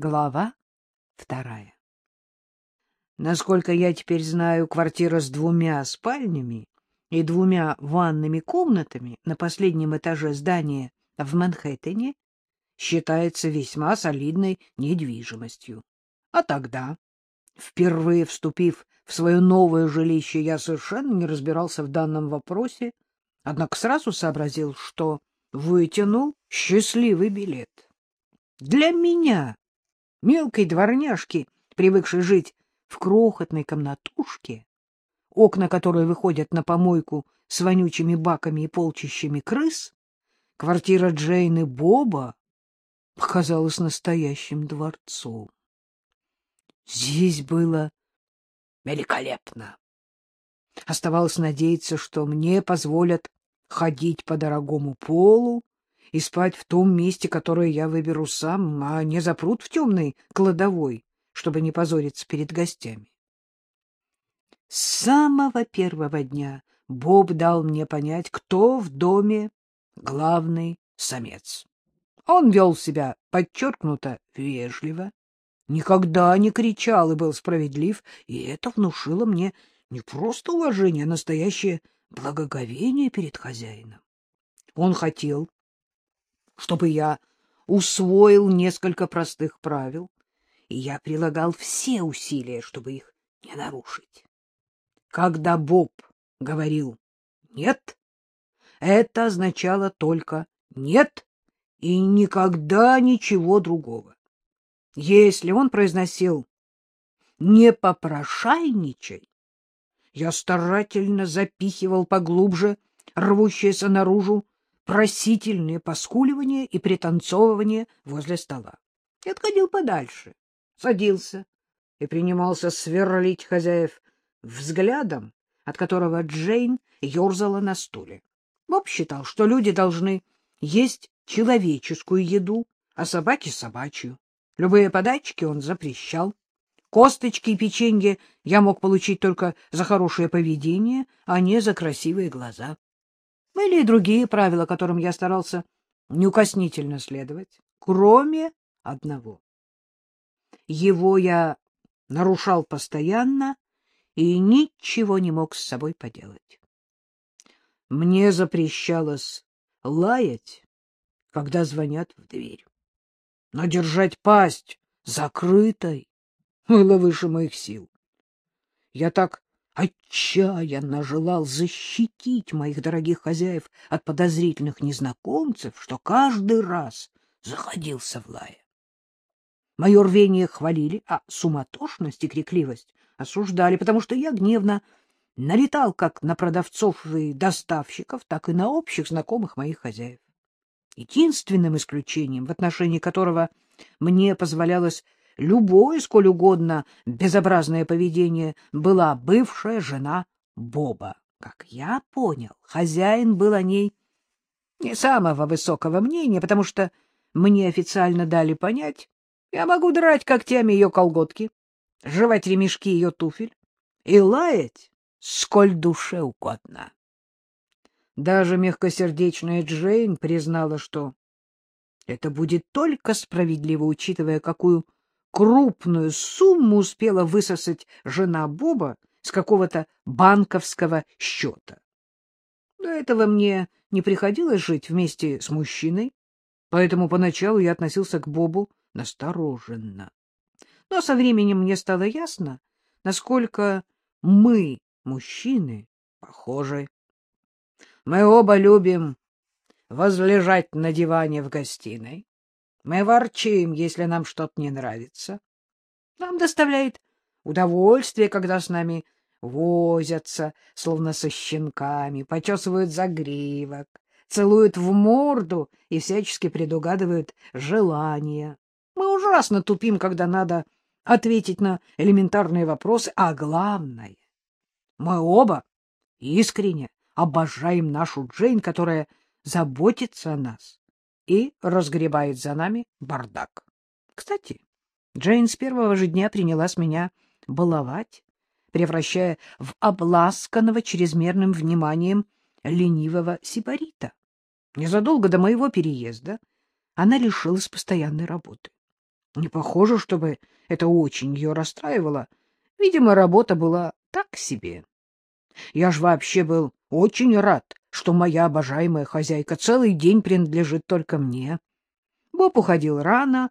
Глава вторая. Насколько я теперь знаю, квартира с двумя спальнями и двумя ванными комнатами на последнем этаже здания в Манхэттене считается весьма солидной недвижимостью. А тогда, впервые вступив в свое новое жилище, я совершенно не разбирался в данном вопросе, однако сразу сообразил, что вытянул счастливый билет. Для меня мелкой дворняжки, привыкшей жить в крохотной комнатушке, окна которой выходят на помойку с вонючими баками и полчищами крыс, квартира Джейн и Боба показалась настоящим дворцом. Здесь было великолепно. Оставалось надеяться, что мне позволят ходить по дорогому полу, и спать в том месте, которое я выберу сам, а не запрут в темной кладовой, чтобы не позориться перед гостями. С самого первого дня Боб дал мне понять, кто в доме главный самец. Он вел себя подчеркнуто вежливо, никогда не кричал и был справедлив, и это внушило мне не просто уважение, а настоящее благоговение перед хозяином. Он хотел, чтобы я усвоил несколько простых правил, и я прилагал все усилия, чтобы их не нарушить. Когда Боб говорил «нет», это означало только «нет» и никогда ничего другого. Если он произносил «не попрошайничай», я старательно запихивал поглубже рвущееся наружу просительные поскуливания и пританцовывания возле стола. И отходил подальше, садился и принимался сверлить хозяев взглядом, от которого Джейн ерзала на стуле. Боб считал, что люди должны есть человеческую еду, а собаки — собачью. Любые подачки он запрещал. Косточки и печенье я мог получить только за хорошее поведение, а не за красивые глаза. Были и другие правила, которым я старался неукоснительно следовать, кроме одного. Его я нарушал постоянно и ничего не мог с собой поделать. Мне запрещалось лаять, когда звонят в дверь. Но держать пасть закрытой было выше моих сил. Я так отчаянно желал защитить моих дорогих хозяев от подозрительных незнакомцев, что каждый раз заходился в лае. Мое рвение хвалили, а суматошность и крикливость осуждали, потому что я гневно налетал как на продавцов и доставщиков, так и на общих знакомых моих хозяев. Единственным исключением, в отношении которого мне позволялось любое, сколь угодно, безобразное поведение была бывшая жена Боба. Как я понял, хозяин был о ней не самого высокого мнения, потому что мне официально дали понять, я могу драть когтями ее колготки, жевать ремешки ее туфель и лаять, сколь душе угодно. Даже мягкосердечная Джейн признала, что это будет только справедливо, учитывая, какую крупную сумму успела высосать жена Боба с какого-то банковского счета. До этого мне не приходилось жить вместе с мужчиной, поэтому поначалу я относился к Бобу настороженно. Но со временем мне стало ясно, насколько мы, мужчины, похожи. Мы оба любим возлежать на диване в гостиной, мы ворчим, если нам что-то не нравится. Нам доставляет удовольствие, когда с нами возятся, словно со щенками, почесывают загривок, целуют в морду и всячески предугадывают желания. Мы ужасно тупим, когда надо ответить на элементарные вопросы, а главное, мы оба искренне обожаем нашу Джейн, которая заботится о нас и разгребает за нами бардак. Кстати, Джейн с первого же дня принялась меня баловать, превращая в обласканного чрезмерным вниманием ленивого сибарита. Незадолго до моего переезда она лишилась постоянной работы. Не похоже, чтобы это очень ее расстраивало. Видимо, работа была так себе. Я ж вообще был очень рад, что моя обожаемая хозяйка целый день принадлежит только мне. Боб уходил рано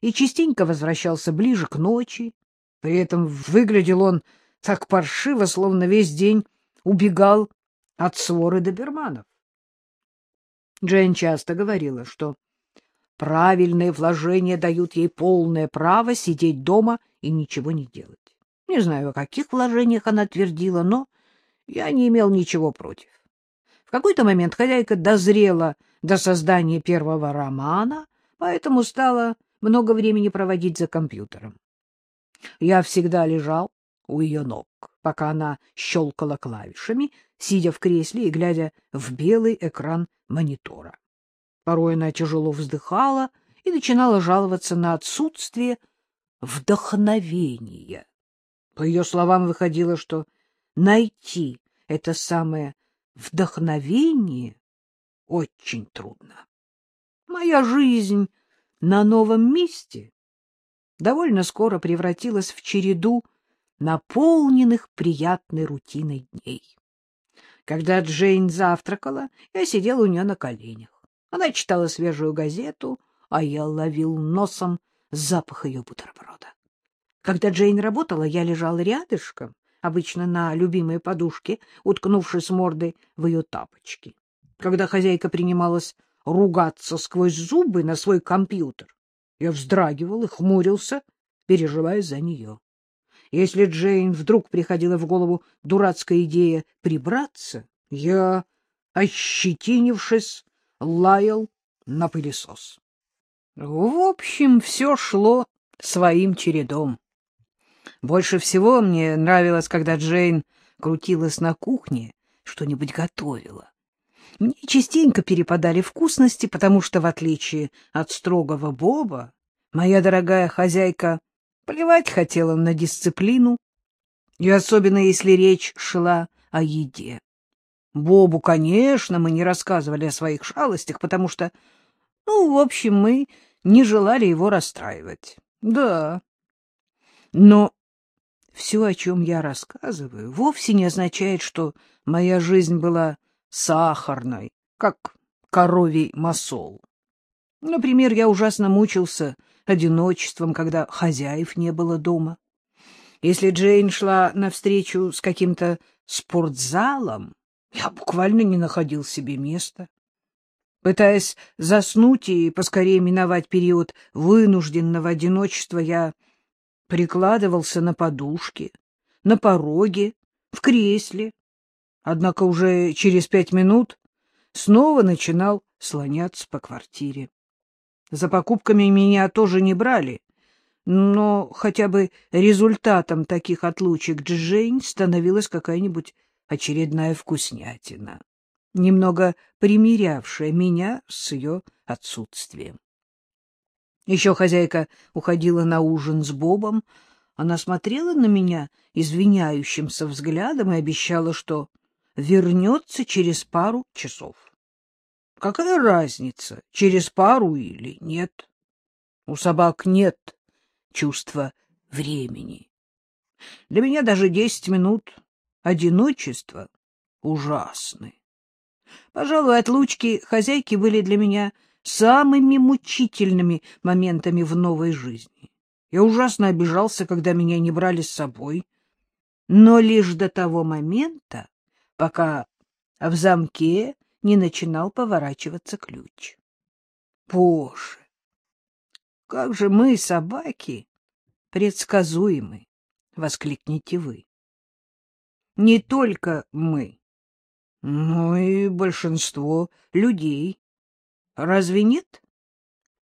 и частенько возвращался ближе к ночи. При этом выглядел он так паршиво, словно весь день убегал от своры доберманов. Джейн часто говорила, что правильные вложения дают ей полное право сидеть дома и ничего не делать. Не знаю, о каких вложениях она твердила, но я не имел ничего против. В какой-то момент хозяйка дозрела до создания первого романа, поэтому стала много времени проводить за компьютером. Я всегда лежал у ее ног, пока она щелкала клавишами, сидя в кресле и глядя в белый экран монитора. Порой она тяжело вздыхала и начинала жаловаться на отсутствие вдохновения. По ее словам, выходило, что найти это самое вдохновение очень трудно. Моя жизнь на новом месте довольно скоро превратилась в череду наполненных приятной рутиной дней. Когда Джейн завтракала, я сидел у нее на коленях. Она читала свежую газету, а я ловил носом запах ее бутерброда. Когда Джейн работала, я лежал рядышком, обычно на любимой подушке, уткнувшись мордой в ее тапочки. Когда хозяйка принималась ругаться сквозь зубы на свой компьютер, я вздрагивал и хмурился, переживая за нее. Если Джейн вдруг приходила в голову дурацкая идея прибраться, я, ощетинившись, лаял на пылесос. В общем, все шло своим чередом. Больше всего мне нравилось, когда Джейн крутилась на кухне, что-нибудь готовила. Мне частенько перепадали вкусности, потому что, в отличие от строгого Боба, моя дорогая хозяйка плевать хотела на дисциплину, и особенно если речь шла о еде. Бобу, конечно, мы не рассказывали о своих шалостях, потому что, ну, в общем, мы не желали его расстраивать. Да. Но все, о чем я рассказываю, вовсе не означает, что моя жизнь была сахарной, как коровий масол. Например, я ужасно мучился одиночеством, когда хозяев не было дома. Если Джейн шла навстречу с каким-то спортзалом, я буквально не находил себе места. Пытаясь заснуть и поскорее миновать период вынужденного одиночества, я прикладывался на подушке, на пороге, в кресле. Однако уже через пять минут снова начинал слоняться по квартире. За покупками меня тоже не брали, но хотя бы результатом таких отлучек Джейн становилась какая-нибудь очередная вкуснятина, немного примирявшая меня с ее отсутствием. Еще хозяйка уходила на ужин с Бобом. Она смотрела на меня извиняющимся взглядом и обещала, что вернется через пару часов. Какая разница, через пару или нет? У собак нет чувства времени. Для меня даже десять минут одиночества ужасны. Пожалуй, отлучки хозяйки были для меня самыми мучительными моментами в новой жизни. Я ужасно обижался, когда меня не брали с собой, но лишь до того момента, пока в замке не начинал поворачиваться ключ. Боже, как же мы, собаки, предсказуемы, — воскликнете вы. Не только мы, но и большинство людей. Разве нет?